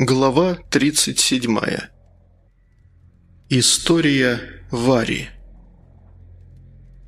Глава 37. История Вари.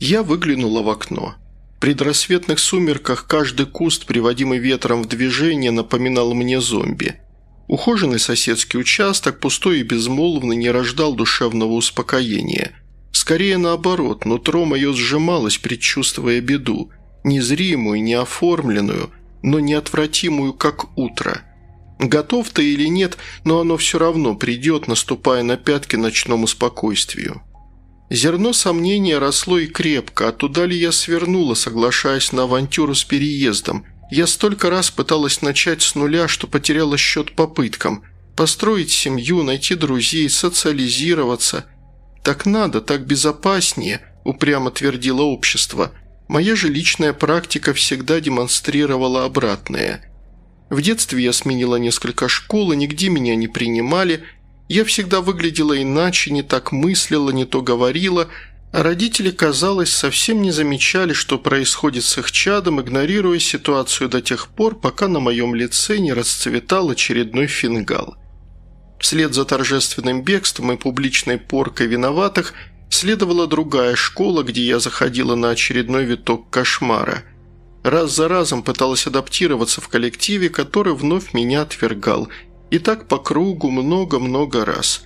Я выглянула в окно. В предрассветных сумерках каждый куст, приводимый ветром в движение, напоминал мне зомби. Ухоженный соседский участок, пустой и безмолвный, не рождал душевного успокоения. Скорее наоборот, нутро мое сжималось, предчувствуя беду, незримую, неоформленную, но неотвратимую, как утро – Готов ты или нет, но оно все равно придет, наступая на пятки ночному спокойствию. Зерно сомнения росло и крепко, а туда ли я свернула, соглашаясь на авантюру с переездом. Я столько раз пыталась начать с нуля, что потеряла счет попыткам. Построить семью, найти друзей, социализироваться. «Так надо, так безопаснее», – упрямо твердило общество. Моя же личная практика всегда демонстрировала обратное – в детстве я сменила несколько школ, и нигде меня не принимали. Я всегда выглядела иначе, не так мыслила, не то говорила, а родители, казалось, совсем не замечали, что происходит с их чадом, игнорируя ситуацию до тех пор, пока на моем лице не расцветал очередной фингал. Вслед за торжественным бегством и публичной поркой виноватых следовала другая школа, где я заходила на очередной виток кошмара – Раз за разом пыталась адаптироваться в коллективе, который вновь меня отвергал. И так по кругу много-много раз.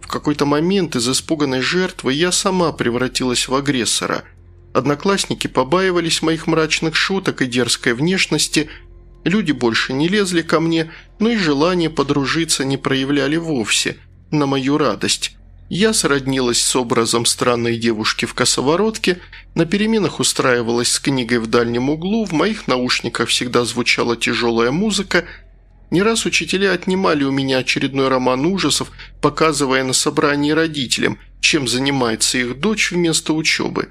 В какой-то момент из испуганной жертвы я сама превратилась в агрессора. Одноклассники побаивались моих мрачных шуток и дерзкой внешности, люди больше не лезли ко мне, но и желание подружиться не проявляли вовсе, на мою радость. Я сроднилась с образом странной девушки в косоворотке, на переменах устраивалась с книгой в дальнем углу, в моих наушниках всегда звучала тяжелая музыка. Не раз учителя отнимали у меня очередной роман ужасов, показывая на собрании родителям, чем занимается их дочь вместо учебы.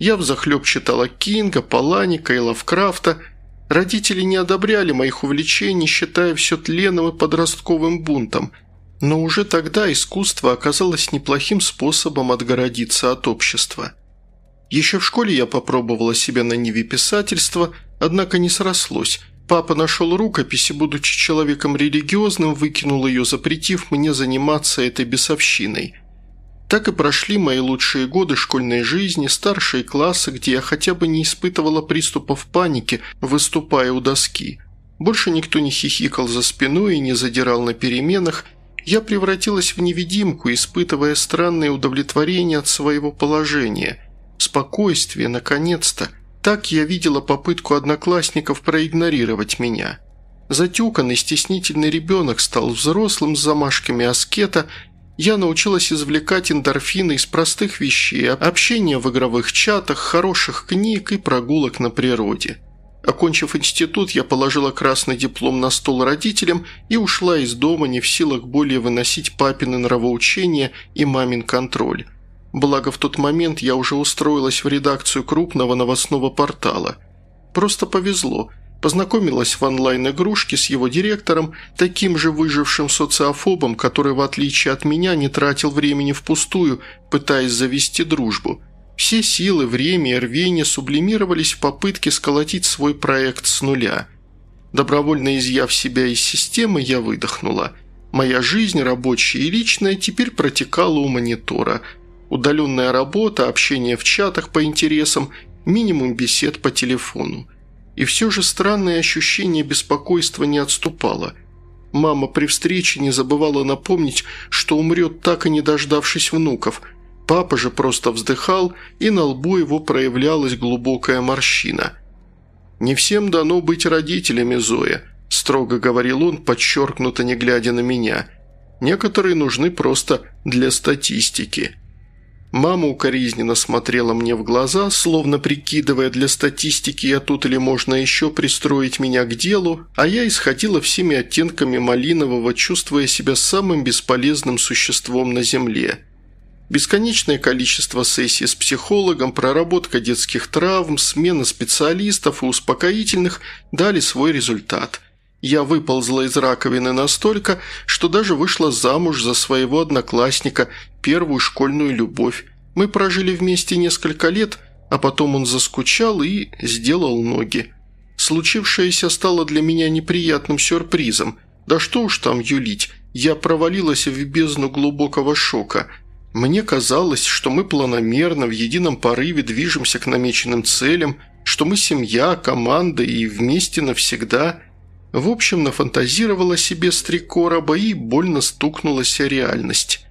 Я взахлеб читала Кинга, Паланика и Лавкрафта. Родители не одобряли моих увлечений, считая все тленом и подростковым бунтом – но уже тогда искусство оказалось неплохим способом отгородиться от общества. Еще в школе я попробовала себя на ниве писательства, однако не срослось. Папа нашел рукопись и, будучи человеком религиозным, выкинул ее, запретив мне заниматься этой бесовщиной. Так и прошли мои лучшие годы школьной жизни, старшие классы, где я хотя бы не испытывала приступов паники, выступая у доски. Больше никто не хихикал за спиной и не задирал на переменах – я превратилась в невидимку, испытывая странное удовлетворение от своего положения. Спокойствие, наконец-то. Так я видела попытку одноклассников проигнорировать меня. Затюканный, стеснительный ребенок стал взрослым с замашками аскета. Я научилась извлекать эндорфины из простых вещей, общения в игровых чатах, хороших книг и прогулок на природе. Окончив институт, я положила красный диплом на стол родителям и ушла из дома, не в силах более выносить папины нравоучения и мамин контроль. Благо, в тот момент я уже устроилась в редакцию крупного новостного портала. Просто повезло. Познакомилась в онлайн-игрушке с его директором, таким же выжившим социофобом, который, в отличие от меня, не тратил времени впустую, пытаясь завести дружбу – все силы, время и рвение сублимировались в попытке сколотить свой проект с нуля. Добровольно изъяв себя из системы, я выдохнула. Моя жизнь, рабочая и личная, теперь протекала у монитора. Удаленная работа, общение в чатах по интересам, минимум бесед по телефону. И все же странное ощущение беспокойства не отступало. Мама при встрече не забывала напомнить, что умрет так и не дождавшись внуков – Папа же просто вздыхал, и на лбу его проявлялась глубокая морщина. «Не всем дано быть родителями, Зоя», – строго говорил он, подчеркнуто не глядя на меня. «Некоторые нужны просто для статистики». Мама укоризненно смотрела мне в глаза, словно прикидывая для статистики, я тут или можно еще пристроить меня к делу, а я исходила всеми оттенками малинового, чувствуя себя самым бесполезным существом на земле – Бесконечное количество сессий с психологом, проработка детских травм, смена специалистов и успокоительных дали свой результат. Я выползла из раковины настолько, что даже вышла замуж за своего одноклассника, первую школьную любовь. Мы прожили вместе несколько лет, а потом он заскучал и сделал ноги. Случившееся стало для меня неприятным сюрпризом. Да что уж там юлить, я провалилась в бездну глубокого шока. Мне казалось, что мы планомерно, в едином порыве движемся к намеченным целям, что мы семья, команда и вместе навсегда. В общем, нафантазировала себе с три короба и больно стукнулась о реальность.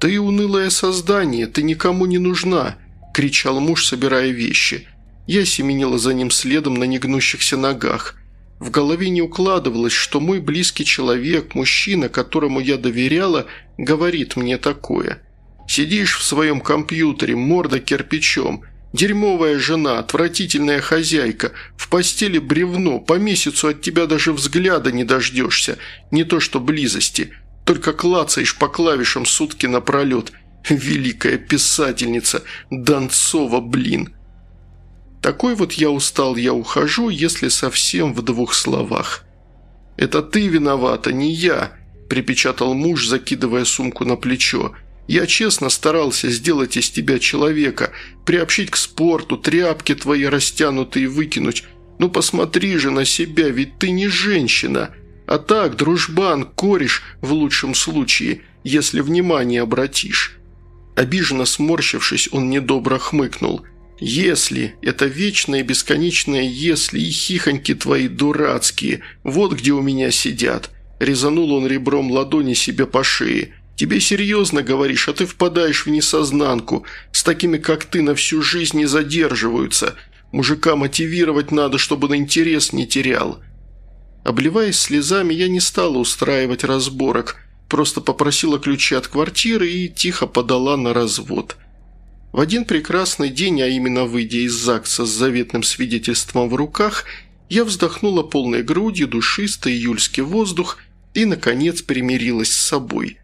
«Ты унылое создание, ты никому не нужна», – кричал муж, собирая вещи. Я семенила за ним следом на негнущихся ногах – в голове не укладывалось, что мой близкий человек, мужчина, которому я доверяла, говорит мне такое. «Сидишь в своем компьютере, морда кирпичом, дерьмовая жена, отвратительная хозяйка, в постели бревно, по месяцу от тебя даже взгляда не дождешься, не то что близости, только клацаешь по клавишам сутки напролет. Великая писательница, Донцова, блин!» Такой вот я устал, я ухожу, если совсем в двух словах. «Это ты виновата, не я», – припечатал муж, закидывая сумку на плечо. «Я честно старался сделать из тебя человека, приобщить к спорту, тряпки твои растянутые выкинуть. Ну посмотри же на себя, ведь ты не женщина. А так, дружбан, кореш в лучшем случае, если внимание обратишь». Обиженно сморщившись, он недобро хмыкнул – «Если, это вечное бесконечное «если» и хихоньки твои дурацкие, вот где у меня сидят». Резанул он ребром ладони себе по шее. «Тебе серьезно говоришь, а ты впадаешь в несознанку. С такими, как ты, на всю жизнь не задерживаются. Мужика мотивировать надо, чтобы на интерес не терял». Обливаясь слезами, я не стала устраивать разборок, просто попросила ключи от квартиры и тихо подала на развод – в один прекрасный день, а именно выйдя из ЗАГСа с заветным свидетельством в руках, я вздохнула полной грудью душистый июльский воздух и, наконец, примирилась с собой.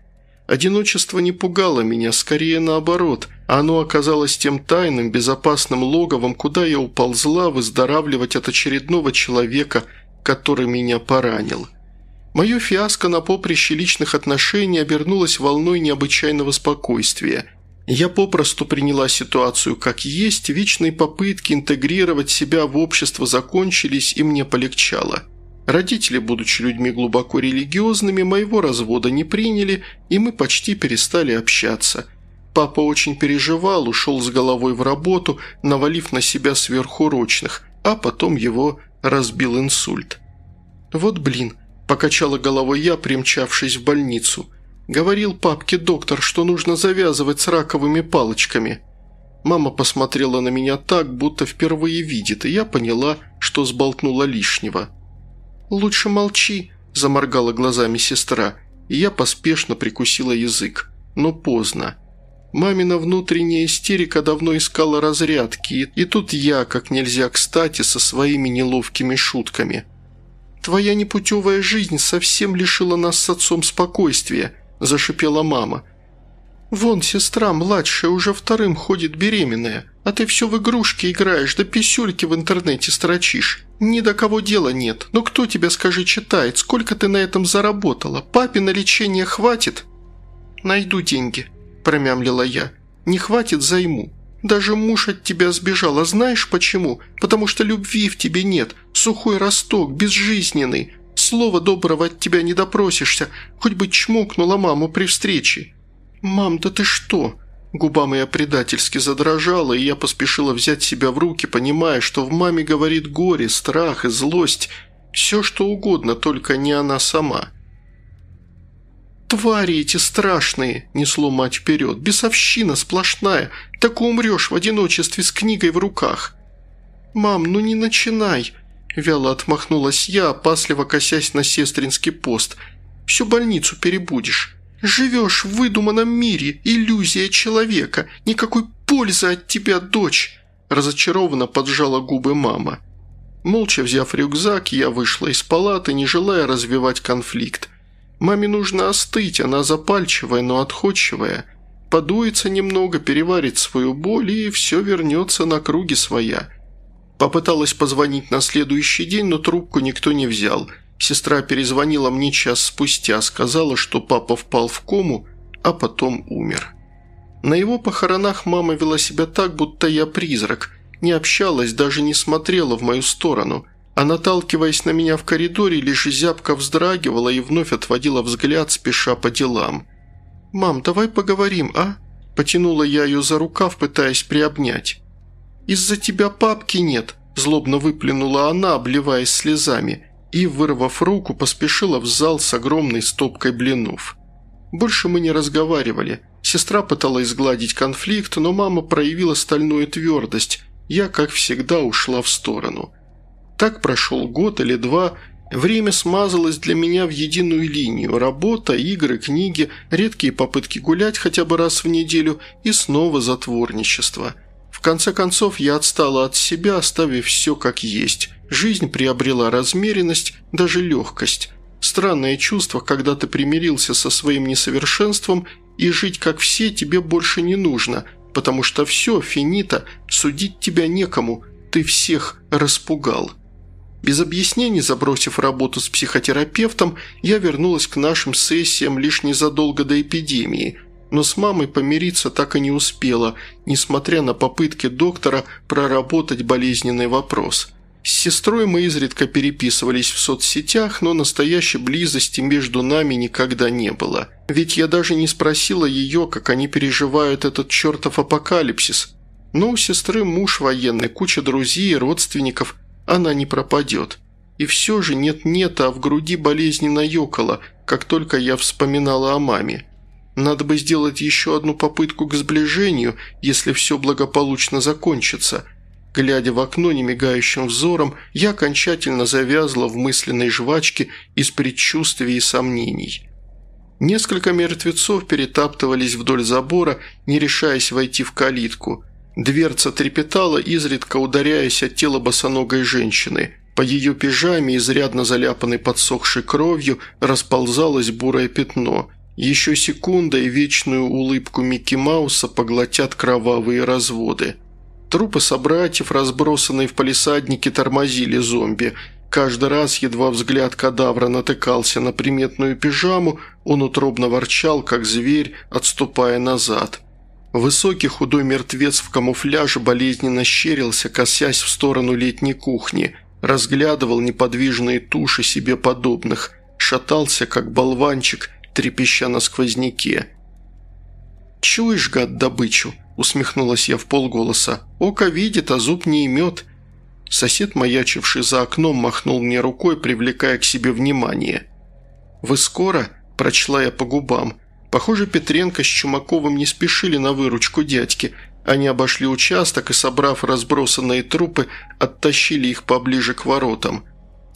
Одиночество не пугало меня, скорее наоборот. Оно оказалось тем тайным, безопасным логовом, куда я уползла выздоравливать от очередного человека, который меня поранил. Мое фиаско на поприще личных отношений обернулось волной необычайного спокойствия – я попросту приняла ситуацию как есть, вечные попытки интегрировать себя в общество закончились, и мне полегчало. Родители, будучи людьми глубоко религиозными, моего развода не приняли, и мы почти перестали общаться. Папа очень переживал, ушел с головой в работу, навалив на себя сверхурочных, а потом его разбил инсульт. «Вот блин», – покачала головой я, примчавшись в больницу – Говорил папке доктор, что нужно завязывать с раковыми палочками. Мама посмотрела на меня так, будто впервые видит, и я поняла, что сболтнула лишнего. «Лучше молчи», – заморгала глазами сестра, и я поспешно прикусила язык. Но поздно. Мамина внутренняя истерика давно искала разрядки, и тут я, как нельзя кстати, со своими неловкими шутками. «Твоя непутевая жизнь совсем лишила нас с отцом спокойствия», – зашипела мама. «Вон сестра младшая уже вторым ходит беременная, а ты все в игрушки играешь, да писюльки в интернете строчишь. Ни до кого дела нет. Но кто тебя, скажи, читает? Сколько ты на этом заработала? Папе на лечение хватит?» «Найду деньги», – промямлила я. «Не хватит, займу. Даже муж от тебя сбежал, а знаешь почему? Потому что любви в тебе нет. Сухой росток, безжизненный. Слова доброго от тебя не допросишься, хоть бы чмокнула маму при встрече». «Мам, да ты что?» Губа моя предательски задрожала, и я поспешила взять себя в руки, понимая, что в маме говорит горе, страх и злость. Все, что угодно, только не она сама. «Твари эти страшные!» – несло мать вперед. «Бесовщина сплошная! Так умрешь в одиночестве с книгой в руках!» «Мам, ну не начинай!» Вяло отмахнулась я, опасливо косясь на сестринский пост. «Всю больницу перебудешь. Живешь в выдуманном мире, иллюзия человека. Никакой пользы от тебя, дочь!» Разочарованно поджала губы мама. Молча взяв рюкзак, я вышла из палаты, не желая развивать конфликт. Маме нужно остыть, она запальчивая, но отходчивая. Подуется немного, переварит свою боль, и все вернется на круги своя. Попыталась позвонить на следующий день, но трубку никто не взял. Сестра перезвонила мне час спустя, сказала, что папа впал в кому, а потом умер. На его похоронах мама вела себя так, будто я призрак, не общалась, даже не смотрела в мою сторону. а наталкиваясь на меня в коридоре, лишь зябко вздрагивала и вновь отводила взгляд, спеша по делам. «Мам, давай поговорим, а?» Потянула я ее за рукав, пытаясь приобнять. «Из-за тебя папки нет», – злобно выплюнула она, обливаясь слезами, и, вырвав руку, поспешила в зал с огромной стопкой блинов. Больше мы не разговаривали. Сестра пыталась сгладить конфликт, но мама проявила стальную твердость. Я, как всегда, ушла в сторону. Так прошел год или два. Время смазалось для меня в единую линию. Работа, игры, книги, редкие попытки гулять хотя бы раз в неделю и снова затворничество. В конце концов, я отстала от себя, оставив все как есть. Жизнь приобрела размеренность, даже легкость. Странное чувство, когда ты примирился со своим несовершенством и жить как все тебе больше не нужно, потому что все, финита, судить тебя некому, ты всех распугал. Без объяснений, забросив работу с психотерапевтом, я вернулась к нашим сессиям лишь незадолго до эпидемии, но с мамой помириться так и не успела, несмотря на попытки доктора проработать болезненный вопрос – с сестрой мы изредка переписывались в соцсетях, но настоящей близости между нами никогда не было. Ведь я даже не спросила ее, как они переживают этот чертов апокалипсис. Но у сестры муж военный, куча друзей и родственников, она не пропадет. И все же нет-нет, а в груди болезненно ёкало, как только я вспоминала о маме. Надо бы сделать еще одну попытку к сближению, если все благополучно закончится – Глядя в окно немигающим взором, я окончательно завязла в мысленной жвачке из предчувствий и сомнений. Несколько мертвецов перетаптывались вдоль забора, не решаясь войти в калитку. Дверца трепетала, изредка ударяясь от тела босоногой женщины. По ее пижаме, изрядно заляпанной подсохшей кровью, расползалось бурое пятно. Еще секунда, и вечную улыбку Микки Мауса поглотят кровавые разводы. Трупы собратьев, разбросанные в палисаднике, тормозили зомби. Каждый раз, едва взгляд кадавра натыкался на приметную пижаму, он утробно ворчал, как зверь, отступая назад. Высокий худой мертвец в камуфляже болезненно щерился, косясь в сторону летней кухни, разглядывал неподвижные туши себе подобных, шатался, как болванчик, трепеща на сквозняке. «Чуешь, гад, добычу?» усмехнулась я в полголоса. «Око видит, а зуб не имет». Сосед, маячивший за окном, махнул мне рукой, привлекая к себе внимание. «Вы скоро?» – прочла я по губам. Похоже, Петренко с Чумаковым не спешили на выручку дядьки. Они обошли участок и, собрав разбросанные трупы, оттащили их поближе к воротам.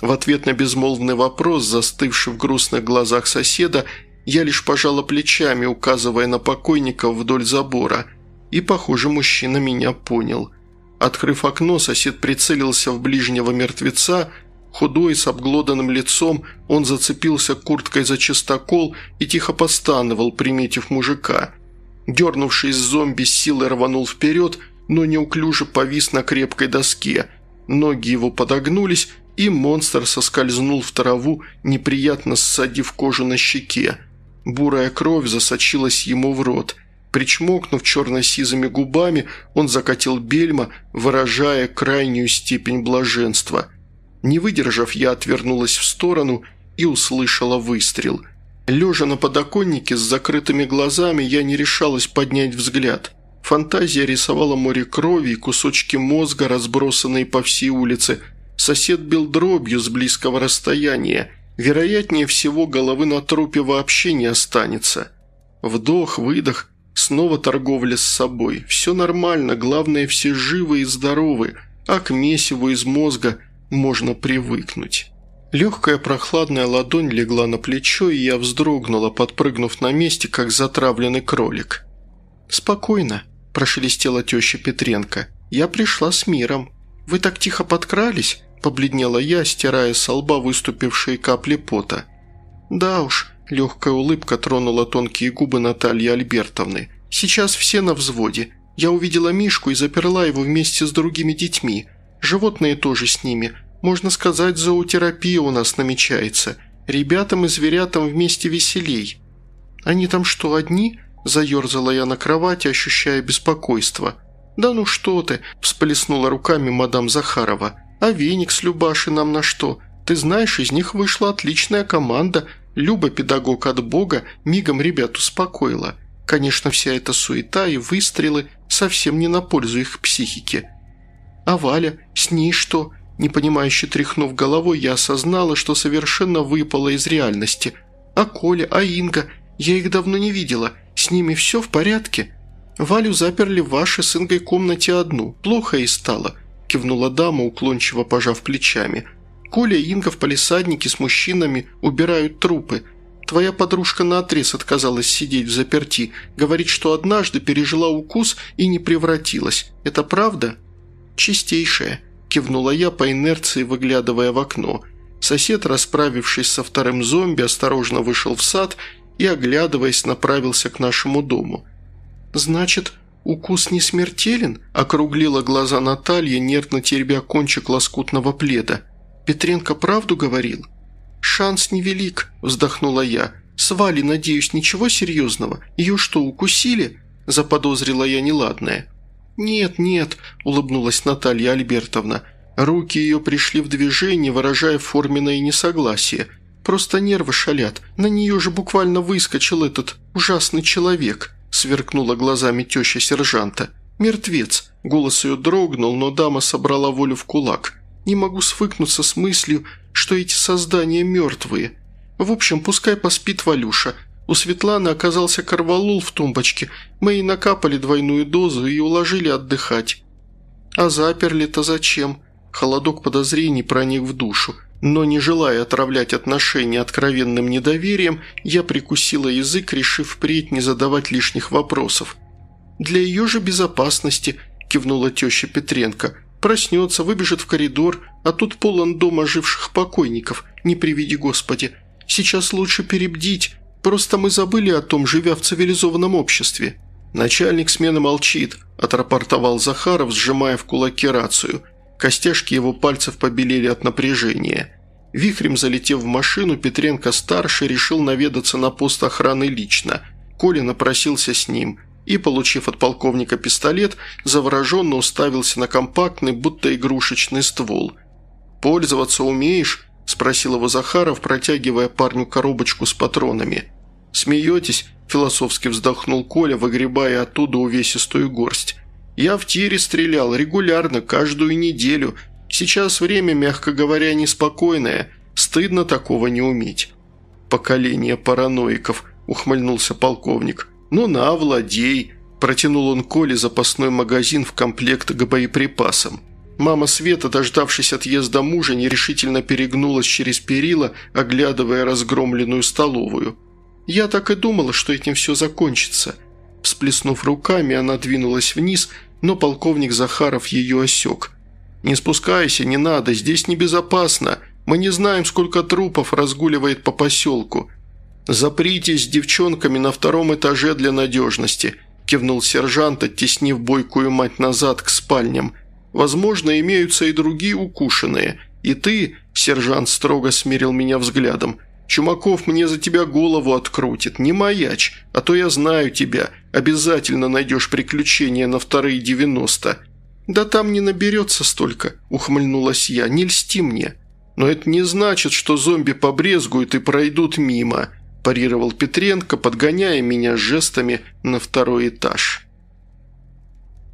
В ответ на безмолвный вопрос, застывший в грустных глазах соседа, я лишь пожала плечами, указывая на покойников вдоль забора – и, похоже, мужчина меня понял. Открыв окно, сосед прицелился в ближнего мертвеца. Худой, с обглоданным лицом, он зацепился курткой за чистокол и тихо постановал, приметив мужика. Дернувшись зомби, силой рванул вперед, но неуклюже повис на крепкой доске. Ноги его подогнулись, и монстр соскользнул в траву, неприятно ссадив кожу на щеке. Бурая кровь засочилась ему в рот – Причмокнув черно-сизыми губами, он закатил бельма, выражая крайнюю степень блаженства. Не выдержав, я отвернулась в сторону и услышала выстрел. Лежа на подоконнике с закрытыми глазами, я не решалась поднять взгляд. Фантазия рисовала море крови и кусочки мозга, разбросанные по всей улице. Сосед бил дробью с близкого расстояния. Вероятнее всего, головы на трупе вообще не останется. Вдох, выдох – Снова торговля с собой. Все нормально, главное, все живы и здоровы, а к месиву из мозга можно привыкнуть. Легкая прохладная ладонь легла на плечо, и я вздрогнула, подпрыгнув на месте, как затравленный кролик. «Спокойно», – прошелестела теща Петренко. «Я пришла с миром. Вы так тихо подкрались?» – побледнела я, стирая со лба выступившие капли пота. «Да уж, Легкая улыбка тронула тонкие губы Натальи Альбертовны. «Сейчас все на взводе. Я увидела Мишку и заперла его вместе с другими детьми. Животные тоже с ними. Можно сказать, зоотерапия у нас намечается. Ребятам и зверятам вместе веселей». «Они там что, одни?» – заерзала я на кровати, ощущая беспокойство. «Да ну что ты!» – всплеснула руками мадам Захарова. А веник с Любашей нам на что? Ты знаешь, из них вышла отличная команда. Люба, педагог от Бога, мигом ребят успокоила. Конечно, вся эта суета и выстрелы совсем не на пользу их психике. А Валя, с ней что? Непонимающе тряхнув головой, я осознала, что совершенно выпала из реальности. А Коля, а Инга? Я их давно не видела. С ними все в порядке? Валю заперли в вашей с Ингой комнате одну. Плохо и стало», – кивнула дама, уклончиво пожав плечами. «Коля и Инга в палисаднике с мужчинами убирают трупы. Твоя подружка наотрез отказалась сидеть в заперти. Говорит, что однажды пережила укус и не превратилась. Это правда?» «Чистейшая», – кивнула я по инерции, выглядывая в окно. Сосед, расправившись со вторым зомби, осторожно вышел в сад и, оглядываясь, направился к нашему дому – «Значит, укус не смертелен?» – округлила глаза Наталья, нервно теребя кончик лоскутного пледа. «Петренко правду говорил?» «Шанс невелик», – вздохнула я. «С Валей, надеюсь, ничего серьезного? Ее что, укусили?» – заподозрила я неладное. «Нет, нет», – улыбнулась Наталья Альбертовна. Руки ее пришли в движение, выражая форменное несогласие. «Просто нервы шалят. На нее же буквально выскочил этот ужасный человек» сверкнула глазами теща сержанта. «Мертвец!» Голос ее дрогнул, но дама собрала волю в кулак. «Не могу свыкнуться с мыслью, что эти создания мертвые. В общем, пускай поспит Валюша. У Светланы оказался корвалол в тумбочке. Мы ей накапали двойную дозу и уложили отдыхать. А заперли-то зачем?» Холодок подозрений проник в душу. Но не желая отравлять отношения откровенным недоверием, я прикусила язык, решив впредь не задавать лишних вопросов. «Для ее же безопасности», – кивнула теща Петренко. «Проснется, выбежит в коридор, а тут полон дом оживших покойников, не приведи Господи. Сейчас лучше перебдить, просто мы забыли о том, живя в цивилизованном обществе». «Начальник смены молчит», – отрапортовал Захаров, сжимая в кулаке рацию – Костяшки его пальцев побелели от напряжения. Вихрем залетев в машину, Петренко-старший решил наведаться на пост охраны лично. Коля напросился с ним и, получив от полковника пистолет, завороженно уставился на компактный, будто игрушечный ствол. «Пользоваться умеешь?» – спросил его Захаров, протягивая парню коробочку с патронами. «Смеетесь?» – философски вздохнул Коля, выгребая оттуда увесистую горсть. Я в тире стрелял регулярно, каждую неделю. Сейчас время, мягко говоря, неспокойное. Стыдно такого не уметь». «Поколение параноиков», – ухмыльнулся полковник. «Ну на, владей», – протянул он Коле запасной магазин в комплект к боеприпасам. Мама Света, дождавшись отъезда мужа, нерешительно перегнулась через перила, оглядывая разгромленную столовую. «Я так и думала, что этим все закончится». Всплеснув руками, она двинулась вниз, но полковник Захаров ее осек. «Не спускайся, не надо, здесь небезопасно. Мы не знаем, сколько трупов разгуливает по поселку. Запритесь с девчонками на втором этаже для надежности», – кивнул сержант, оттеснив бойкую мать назад к спальням. «Возможно, имеются и другие укушенные. И ты», – сержант строго смирил меня взглядом, – Чумаков мне за тебя голову открутит, не маяч, а то я знаю тебя, обязательно найдешь приключения на вторые девяносто». «Да там не наберется столько», – ухмыльнулась я, – «не льсти мне». «Но это не значит, что зомби побрезгуют и пройдут мимо», – парировал Петренко, подгоняя меня жестами на второй этаж.